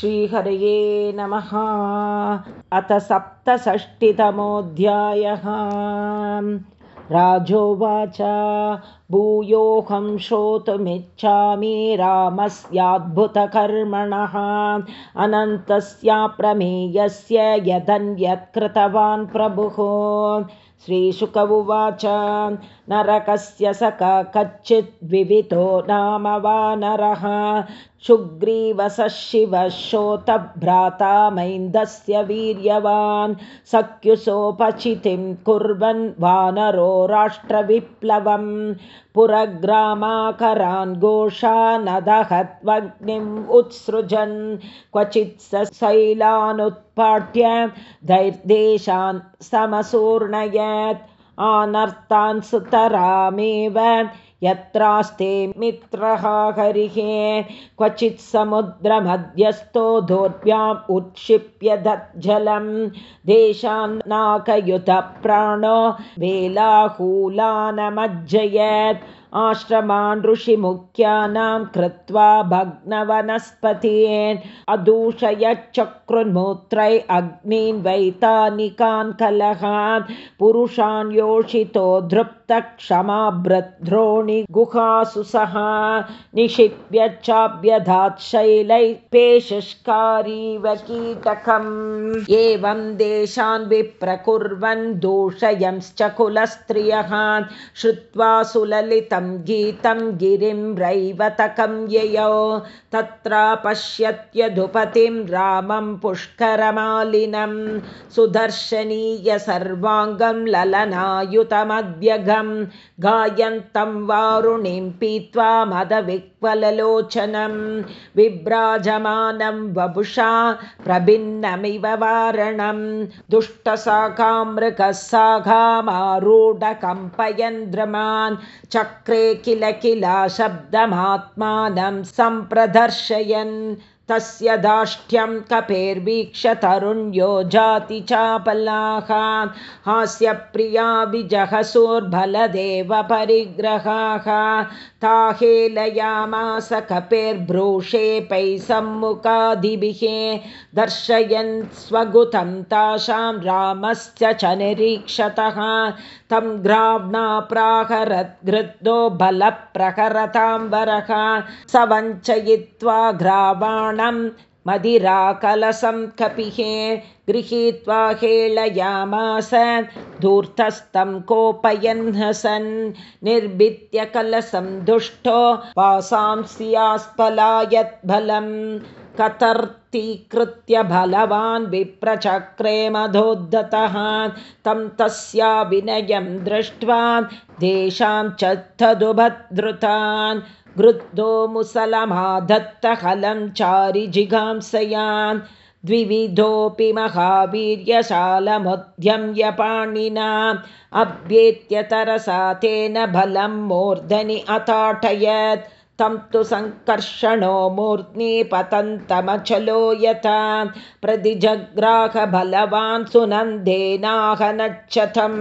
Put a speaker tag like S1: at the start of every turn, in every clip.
S1: श्रीहरये नमः। अथ सप्तषष्टितमोऽध्यायः। राजोवाच भूयोऽहं श्रोतुमिच्छामि रामस्याद्भुतकर्मणः। अनन्तस्याप्रमेयस्य यदन्यत्कृतवान् प्रभुः। श्रीशुक उवाच नरकस्य स कच्चिद्विवितो नाम वा नरः शुग्रीवसः शिवः शोतभ्राता मैन्दस्य वीर्यवान् सख्युसोपचितिं कुर्वन् वानरो राष्ट्रविप्लवम् पुरग्रामाकरान् घोषानदहत्वग्निम् उत्सृजन् क्वचित् स शैलानुत्पाट्य दैर्देशान् समसूर्णयत् आनर्तान् सुतरामेव यत्रास्ते मित्रः हरिः क्वचित् समुद्रमध्यस्थो दोर्भ्याम् उत्क्षिप्य दज्जलं देशान्नाकयुतप्राणो वेलाहूलानमज्जयत् आश्रमान् ऋषिमुख्यानां कृत्वा भग्नवनस्पतीन् अदूषयच्चक्रुन्मूत्रै अग्नीन् वैतानिकान् कलहान् पुरुषान् योषितो धृप्तक्षमाभ्रद्रोणि गुहासु सह निक्षिप्य चाभ्यधात् शैलैः कीटकम्। एवं देशान् विप्रकुर्वन् दूषयंश्च कुलस्त्रियः श्रुत्वा सुललितं गीतं गिरिं रैवतकं ययौ। तत्र पश्यत्यधुपतिं रामं पुष्करमालिनं। सुदर्शनीय सर्वाङ्गं ललनायुतमध्यगं गायन्तं वारुणीं पीत्वा मदविक्वललोचनं। विभ्राजमानं वपुषा प्रभिन्नमिव वारणं। दुष्टसाकामृगसाघामारूढकम्पयन्द्रमान्। चक्रे किल किला शब्दमात्मानं सम्प्रदर्शयन् तस्य दाष्ठ्यं कपेर्वीक्षतरुण्यो जाति चापलाः हास्यप्रिया विजहसोर्बलदेव परिग्रहाः। ताहेलयामास कपेर्भ्रूषेपै सम्मुखादिभिः दर्शयन् स्वगुतं तासां रामस्य च निरीक्षतः। तं ग्राम्णा प्राहरद्गृद्धो बलप्रहरताम्बरः स वञ्चयित्वा ग्रावाणं मदिराकलसं कपिः गृहीत्वा हेळयामास धूर्तस्तं कोपयन् हसन् निर्भित्य कलसं दुष्टो वासांस्यास्पलायद्बलम् कतर्तीकृत्य बलवान् विप्रचक्रे मधोद्धतः तं तस्या विनयं दृष्ट्वा देशां च तदुभद्रुतान् गृद्धो मुसलमाधत्तहलं चारिजिगांसयान् द्विविधोऽपि महावीर्यशालमुद्यम्यपाणिनाम् अभ्येत्यतरसा तेन बलं मूर्धनि अताटयत् तं तु सङ्कर्षणो मूर्ध्नि पतन्तमचलो यथा। प्रतिजग्राहबलवान् सुनन्देनाहनच्छतं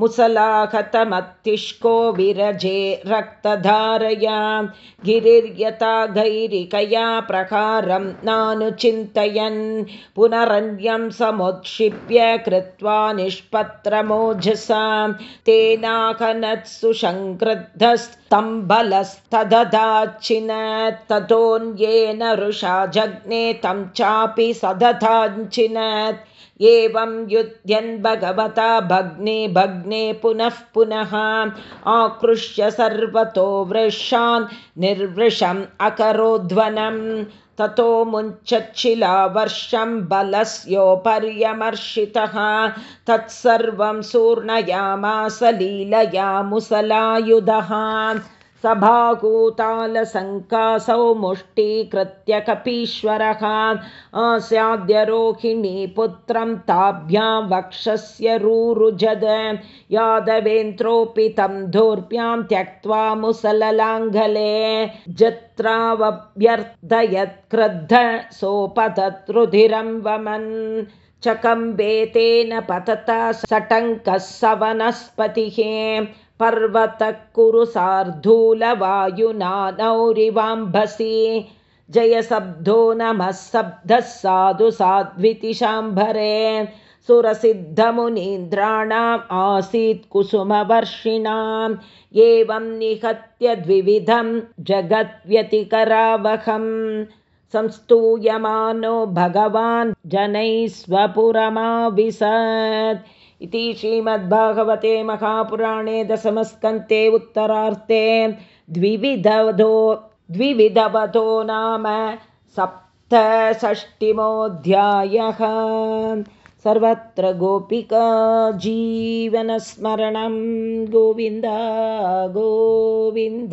S1: मुसलाहतमतिष्को विरजे रक्तधारया गिरिर्यथा गैरिकया प्रकारं नानुचिन्तयन् पुनरन्यं समुत्क्षिप्य कृत्वा निष्पत्रमोजसा तेनाहनत्सु सङ्क्रुद्धस्तं बलस्तदधाचिनत् ततोऽन्येन रुषा जग्ने तं चापि सदधाञ्चिनत् एवं युध्यन् भगवता भग्ने भग्ने पुनः पुनः आकृष्य सर्वतो वृषान् निर्वृशम् अकरोध्वनं ततो मुञ्चच्छिलावर्षं बलस्योपर्यमर्शितः। तत्सर्वं सूर्णयामास लीलया मुसलायुधः सभाकूतालसङ्कासौ मुष्टीकृत्य कपीश्वरः आस्याद्यरोहिणी पुत्रं ताभ्यां वक्षस्य रूरुजद। यादवेन्द्रोऽपि तं धूर्भ्यां त्यक्त्वा मुसललाङ्गले। जत्रावभ्यर्थयत्क्रुद्ध सोपतद्रुधिरं वमन् चकम्बेतेन पतता सटङ्कः स वनस्पतिः पर्वतः कुरु सार्धूलवायुना नौरिवाम्भसि जयशब्दो नमः शब्दः साधु साध्विति शाम्भरे सुरसिद्धमुनीन्द्राणाम् आसीत् कुसुमवर्षिणाम् एवं निहत्य द्विविधं जगद्व्यतिकरावहम् संस्तूयमानो भगवान् जनैः स्वपुरमाविशत्। इति श्रीमद्भागवते महापुराणे दशमस्कन्ते उत्तरार्थे द्विविधवधो द्विविधवधो नाम सप्तषष्टिमोऽध्यायः। सर्वत्र गोपिका जीवनस्मरणं। गोविन्द गोविन्द